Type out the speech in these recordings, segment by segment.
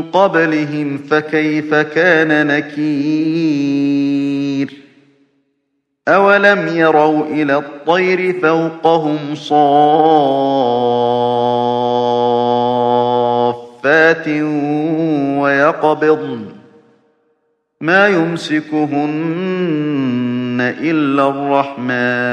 قبلهم فكيف كان نكير أولم يروا إلى الطير فوقهم صافات ويقبضن ما يمسكهن إلا الرحمن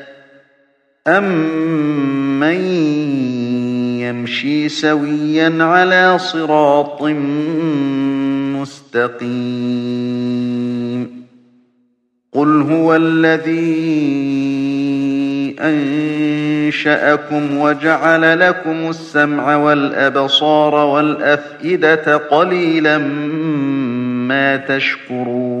أمن يمشي سويا على صراط مستقيم قل هو الذي أنشأكم وجعل لكم السمع والأبصار والأفئدة قليلا ما تشكرون